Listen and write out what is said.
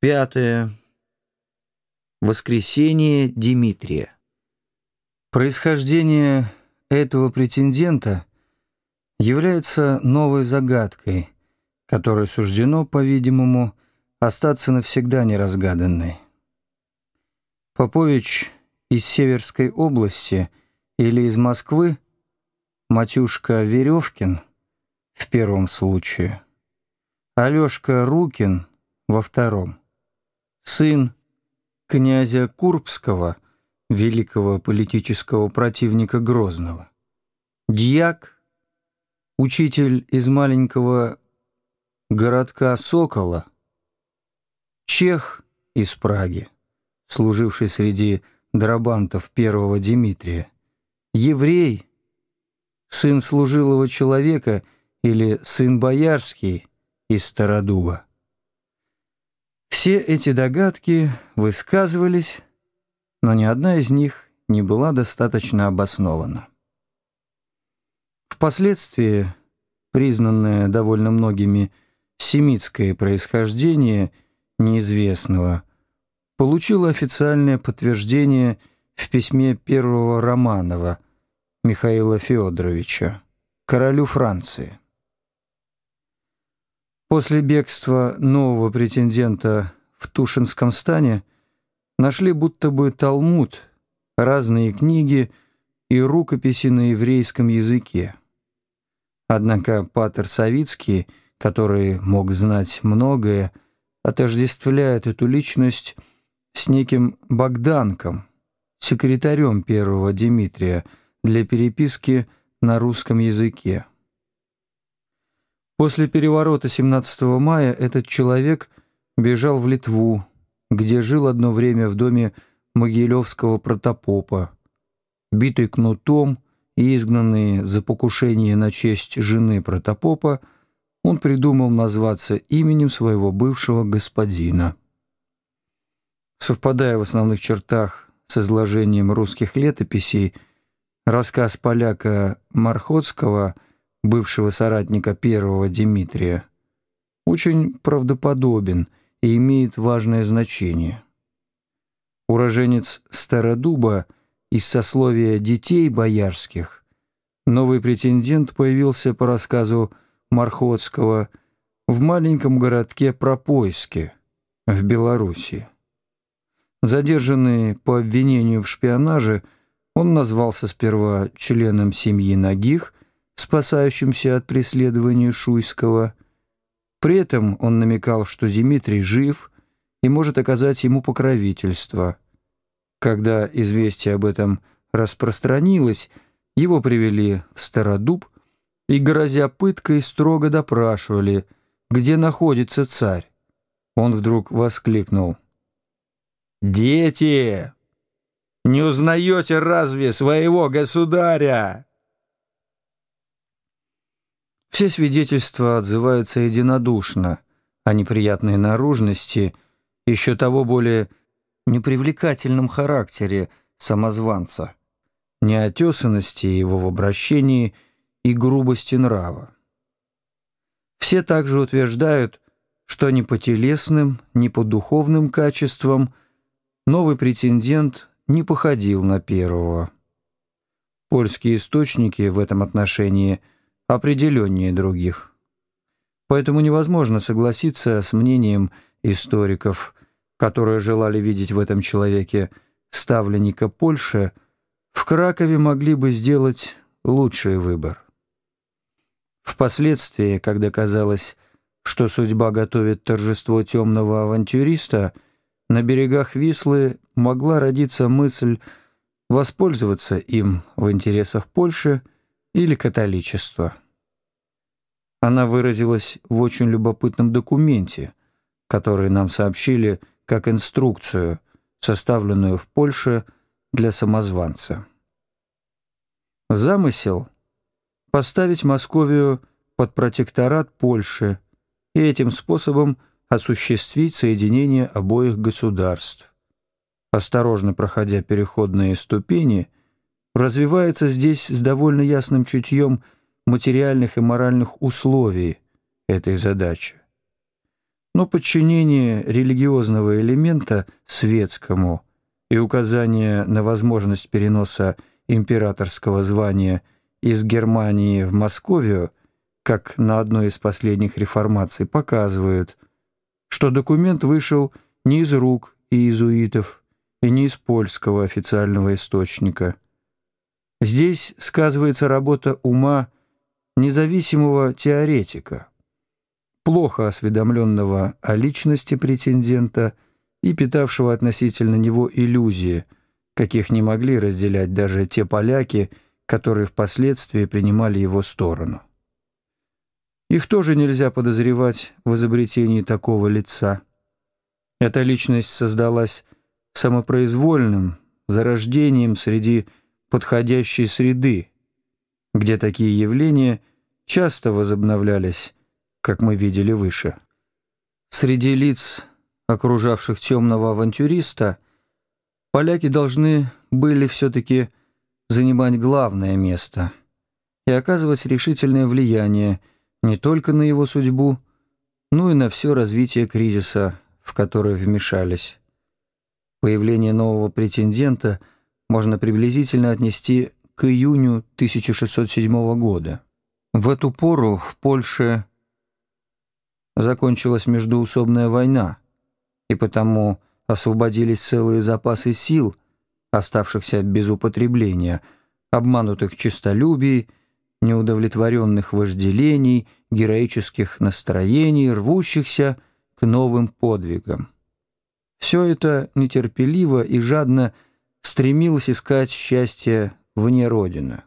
Пятое. Воскресение Димитрия. Происхождение этого претендента является новой загадкой, которой суждено, по-видимому, остаться навсегда неразгаданной. Попович из Северской области или из Москвы, Матюшка Веревкин в первом случае, Алешка Рукин во втором сын князя Курбского, великого политического противника Грозного. Дьяк, учитель из маленького городка Сокола, чех из Праги, служивший среди драбантов первого Дмитрия, еврей, сын служилого человека или сын боярский из Стародуба. Все эти догадки высказывались, но ни одна из них не была достаточно обоснована. Впоследствии признанное довольно многими семитское происхождение неизвестного получило официальное подтверждение в письме первого Романова Михаила Федоровича, королю Франции. После бегства нового претендента в Тушинском стане нашли будто бы Талмуд, разные книги и рукописи на еврейском языке. Однако Патер Савицкий, который мог знать многое, отождествляет эту личность с неким Богданком, секретарем первого Дмитрия, для переписки на русском языке. После переворота 17 мая этот человек бежал в Литву, где жил одно время в доме Могилевского протопопа. Битый кнутом и изгнанный за покушение на честь жены протопопа, он придумал назваться именем своего бывшего господина. Совпадая в основных чертах с изложением русских летописей, рассказ поляка Мархотского – бывшего соратника первого Дмитрия, очень правдоподобен и имеет важное значение. Уроженец Стародуба из сословия детей боярских, новый претендент появился по рассказу Мархотского в маленьком городке Пропойске в Белоруссии. Задержанный по обвинению в шпионаже, он назвался сперва членом семьи Нагих – спасающимся от преследования Шуйского. При этом он намекал, что Дмитрий жив и может оказать ему покровительство. Когда известие об этом распространилось, его привели в Стародуб и, грозя пыткой, строго допрашивали, где находится царь. Он вдруг воскликнул. «Дети! Не узнаете разве своего государя?» Все свидетельства отзываются единодушно о неприятной наружности, еще того более непривлекательном характере самозванца, неотесанности его в обращении и грубости нрава. Все также утверждают, что ни по телесным, ни по духовным качествам новый претендент не походил на первого. Польские источники в этом отношении – определеннее других. Поэтому невозможно согласиться с мнением историков, которые желали видеть в этом человеке ставленника Польши, в Кракове могли бы сделать лучший выбор. Впоследствии, когда казалось, что судьба готовит торжество темного авантюриста, на берегах Вислы могла родиться мысль воспользоваться им в интересах Польши или католичества. Она выразилась в очень любопытном документе, который нам сообщили как инструкцию, составленную в Польше для самозванца. Замысел — поставить Московию под протекторат Польши и этим способом осуществить соединение обоих государств. Осторожно проходя переходные ступени, развивается здесь с довольно ясным чутьем – материальных и моральных условий этой задачи. но подчинение религиозного элемента светскому и указание на возможность переноса императорского звания из Германии в Московию, как на одной из последних реформаций, показывают, что документ вышел не из рук иезуитов и не из польского официального источника. Здесь сказывается работа ума независимого теоретика, плохо осведомленного о личности претендента и питавшего относительно него иллюзии, каких не могли разделять даже те поляки, которые впоследствии принимали его сторону. Их тоже нельзя подозревать в изобретении такого лица. Эта личность создалась самопроизвольным зарождением среди подходящей среды, где такие явления часто возобновлялись, как мы видели выше. Среди лиц, окружавших темного авантюриста, поляки должны были все-таки занимать главное место и оказывать решительное влияние не только на его судьбу, но и на все развитие кризиса, в который вмешались. Появление нового претендента можно приблизительно отнести к июню 1607 года. В эту пору в Польше закончилась междуусобная война, и потому освободились целые запасы сил, оставшихся без употребления, обманутых честолюбий, неудовлетворенных вожделений, героических настроений, рвущихся к новым подвигам. Все это нетерпеливо и жадно стремилось искать счастье вне Родины.